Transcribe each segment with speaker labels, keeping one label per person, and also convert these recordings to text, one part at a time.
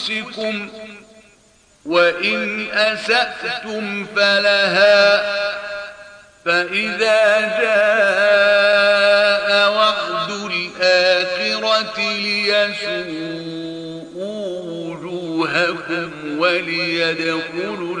Speaker 1: أنفسكم وإن أسأتم فلها فإذا جاء وعد الآخرة ليسوءوا وجوهكم وليدخلوا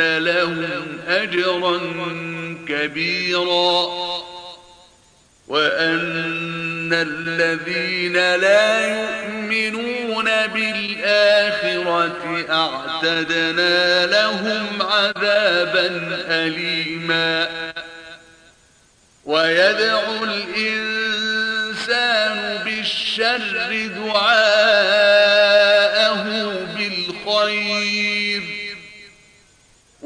Speaker 1: ان لهم اجرا كبيرا. وأن الذين لا يؤمنون بالآخرة أعتدنا لهم عذابا اليما. ويدعو الإنسان بالشر دعاءه بالخير.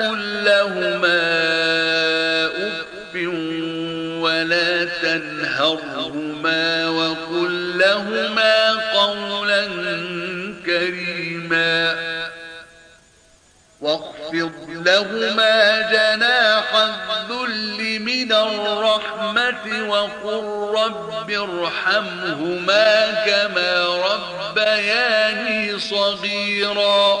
Speaker 1: تقل لهما أف ولا تنهرهما وقل لهما قولا كريما واخفض لهما جناح الذل من الرحمة وقل رب ارحمهما كما ربياني صغيرا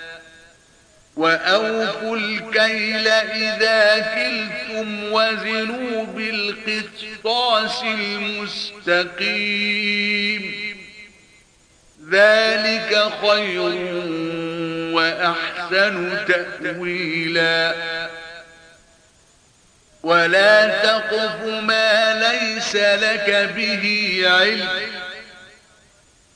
Speaker 1: وأوفوا الكيل إذا كلتم وزنوا بالقطاس المستقيم ذلك خير وأحسن تأويلا ولا تقف ما ليس لك به علم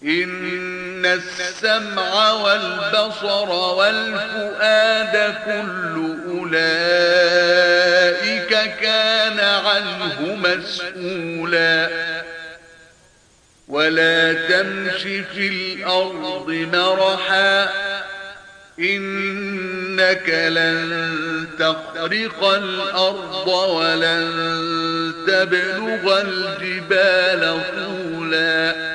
Speaker 1: إن السمع والبصر والفؤاد كل أولئك كان عنه مسؤولا. ولا تمشي في الأرض مرحا. إنك لن تخرق الأرض ولن تبلغ الجبال طولا.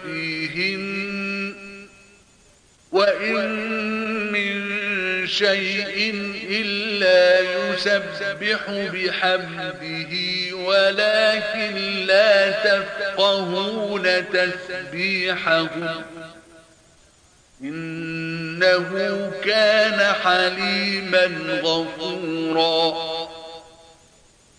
Speaker 1: وإن من شيء إلا يسبح بحمده ولكن لا تفقهون تسبيحه إنه كان حليما غفورا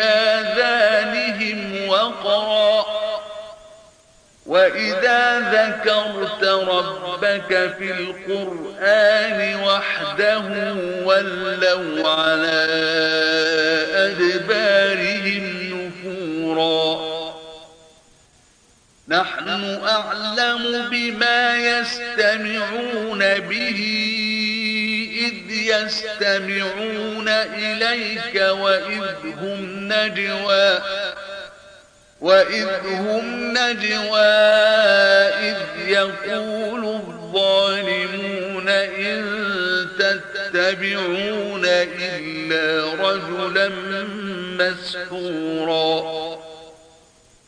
Speaker 1: آذانهم وقرا. وإذا ذكرت ربك في القرآن وحده ولوا على أدبارهم نفورا. نحن أعلم بما يستمعون به. يستمعون إليك وإذ هم نجوى. وإذ هم نجوى إذ يقول الظالمون إن تتبعون إلا رجلا مسحورا.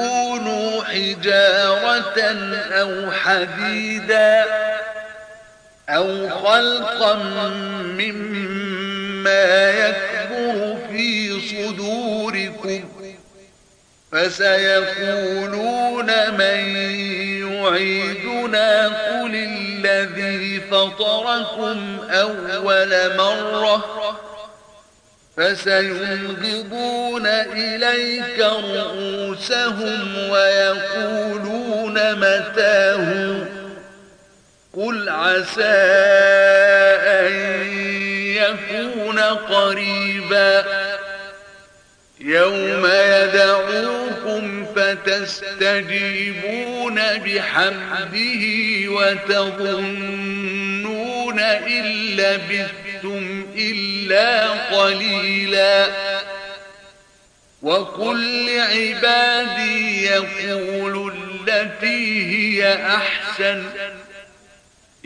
Speaker 1: تكونوا حجارة أو حديدا أو خلقا مما يكبر في صدوركم فسيقولون من يعيدنا قل الذي فطركم أول مرة فسينغضون إليك رؤوسهم ويقولون متاه قل عسى أن يكون قريبا يوم يدعوكم فتستجيبون بحمده وتظنون إلا بالتالي لبثتم إلا قليلا وقل لعبادي يقول التي هي أحسن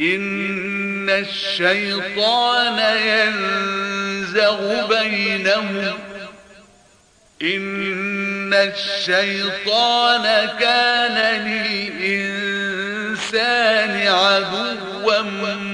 Speaker 1: إن الشيطان ينزغ بينهم إن الشيطان كان للإنسان عدوا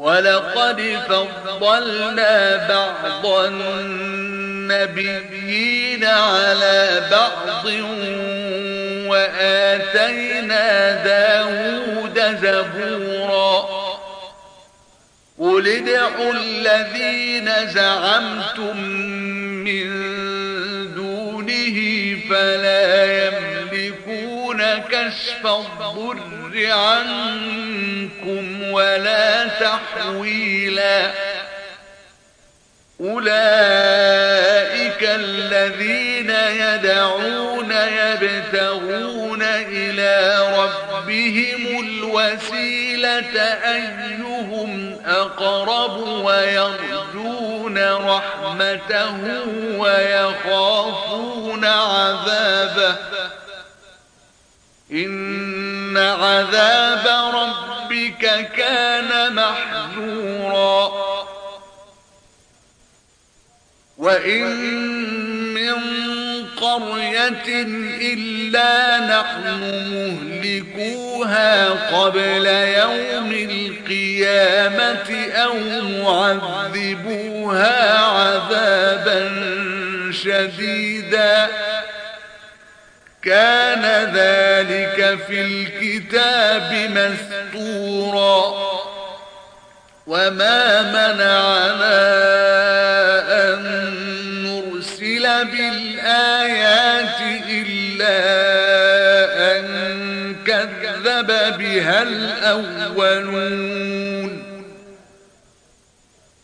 Speaker 1: وَلَقَدْ فَضَّلْنَا بَعْضَ النَّبِيِّينَ عَلَى بَعْضٍ وَآتَيْنَا دَاوُودَ زَبُورًا. قُلِ ادْعُوا الَّذِينَ زَعَمْتُمْ مِنْ دُونِهِ فَلَا كشف الضر عنكم ولا تحويلا أولئك الذين يدعون يبتغون إلى ربهم الوسيلة أيهم أقرب ويرجون رحمته ويخافون عذابه ان عذاب ربك كان محذورا وان من قريه الا نحن مهلكوها قبل يوم القيامه أو معذبوها عذابا شديدا كان ذلك في الكتاب مستورا. وما منعنا أن نرسل بالآيات إلا أن كذب بها الأولون.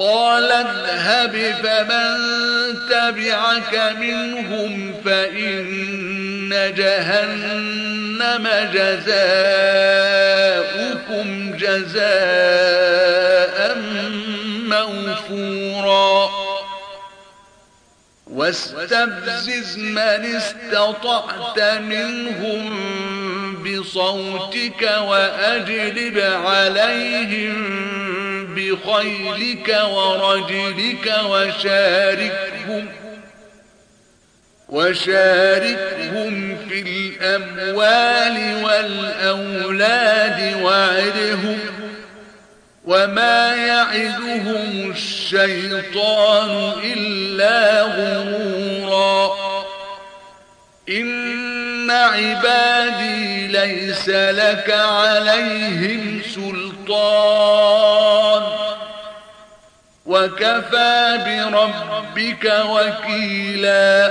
Speaker 1: قال اذهب فمن تبعك منهم فإن جهنم جزاؤكم جزاؤكم واستفزز من استطعت منهم بصوتك وأجلب عليهم بخيلك ورجلك وشاركهم وشاركهم في الأموال والأولاد وعدهم وما يعدهم الشيطان إلا غرورا. إن عبادي ليس لك عليهم سلطان. وكفى بربك وكيلا.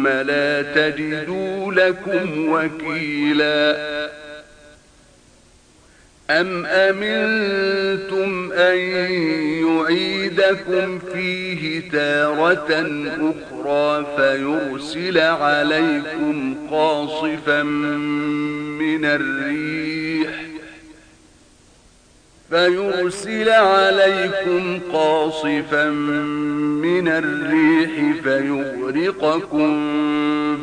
Speaker 1: ثم لا تجدوا لكم وكيلا. أم أمنتم أن يعيدكم فيه تارة أخرى فيرسل عليكم قاصفا من الريح فيرسل عليكم قاصفا من الريح فيغرقكم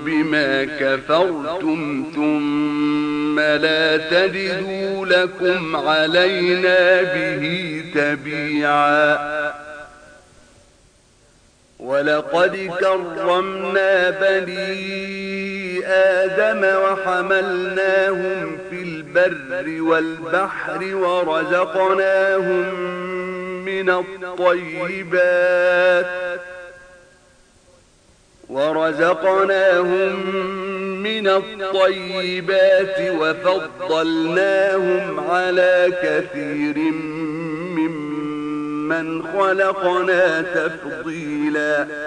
Speaker 1: بما كفرتم ثم لا تجدوا لكم علينا به تبيعا. ولقد كرمنا بني آدم وحملناهم في البر والبحر ورزقناهم من الطيبات ورزقناهم من الطيبات وفضلناهم على كثير ممن خلقنا تفضيلاً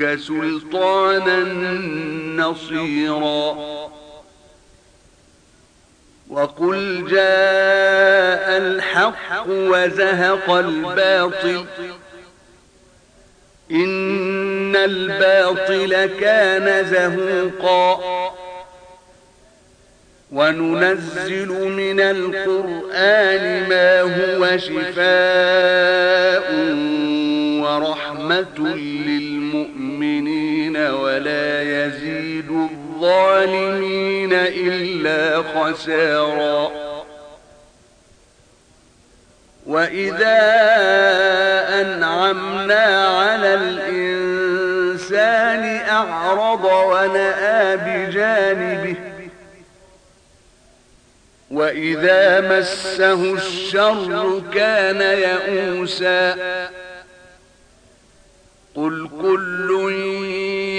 Speaker 1: يأتوك سلطانا نصيرا. وقل جاء الحق وزهق الباطل. إن الباطل كان زهوقا. وننزل من القرآن ما هو شفاء ورحمة لله ولا يزيد الظالمين إلا خسارا وإذا أنعمنا على الإنسان أعرض ونآ بجانبه وإذا مسه الشر كان يئوسا قل كل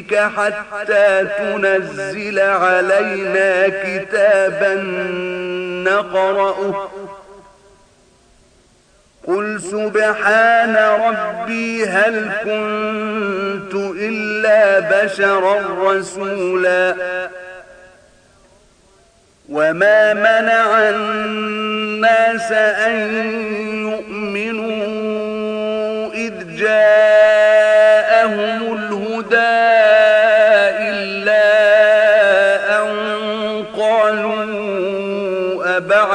Speaker 1: بك حَتَّى تُنَزِّلَ عَلَيْنَا كِتَابًا نقرأه. قُلْ سُبْحَانَ رَبِّي هَلْ كُنْتُ إِلَّا بَشَرًا رَسُولًا. وَمَا مَنَعَ النَّاسَ أَن يُؤْمِنُوا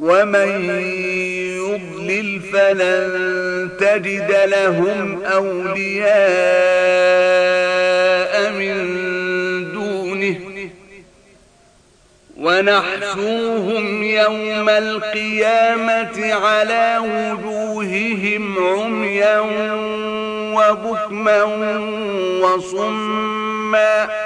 Speaker 1: ومن يضلل فلن تجد لهم أولياء من دونه ونحسوهم يوم القيامة على وجوههم عميا وبكما وصما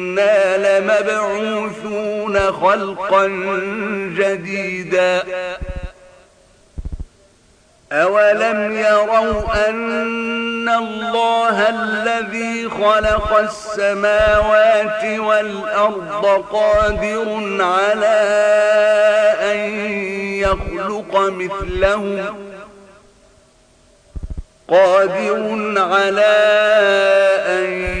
Speaker 1: لمبعوثون خلقا جديدا. أولم يروا أن الله الذي خلق السماوات والأرض قادر على أن يخلق مثلهم. قادر على أن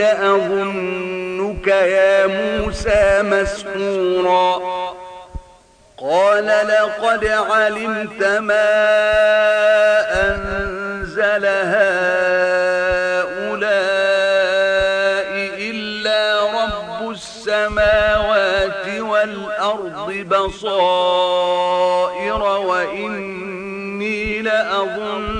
Speaker 1: لأظنك يا موسى مسحورا. قال لقد علمت ما أنزل هؤلاء إلا رب السماوات والأرض بصائر وإني لأظنك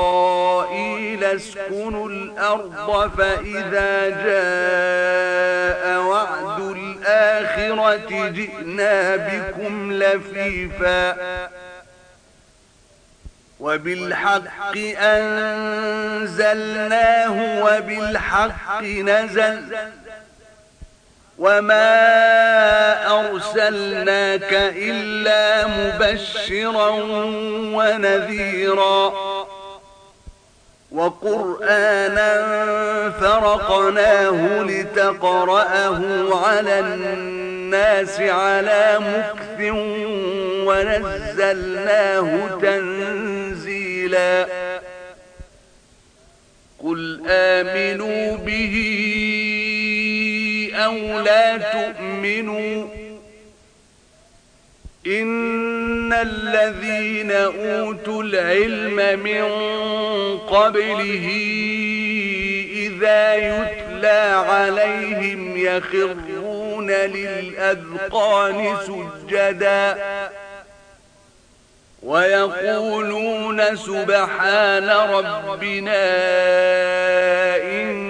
Speaker 1: إسرائيل اسكنوا الأرض فإذا جاء وعد الآخرة جئنا بكم لفيفا وبالحق أنزلناه وبالحق نزل وما أرسلناك إلا مبشرا ونذيرا وقرآنا فرقناه لتقرأه على الناس على مكف ونزلناه تنزيلا قل آمنوا به أو لا تؤمنوا إن الذين أوتوا العلم من قبله إذا يتلى عليهم يخرون للأذقان سجدا ويقولون سبحان ربنا إن